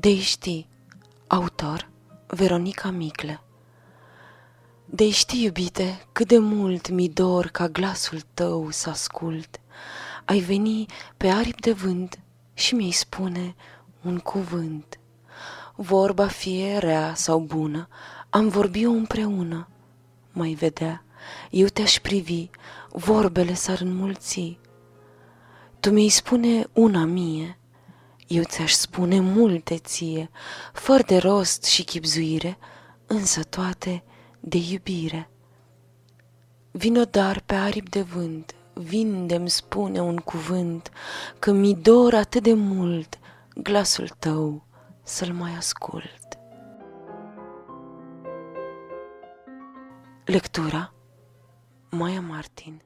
De știi, autor Veronica Micle De știi, iubite, cât de mult mi dor ca glasul tău să ascult, Ai veni pe aripi de vânt și mi-ai spune un cuvânt. Vorba fie rea sau bună, am vorbit o împreună, mai vedea, eu te-aș privi, vorbele s-ar înmulți. Tu mi-ai spune una mie, eu ți-aș spune multe ție, fără de rost și chipzuire, însă toate de iubire. Vino dar pe aripi de vânt, vin de-mi spune un cuvânt, că mi dor atât de mult glasul tău să-l mai ascult. Lectura Maia Martin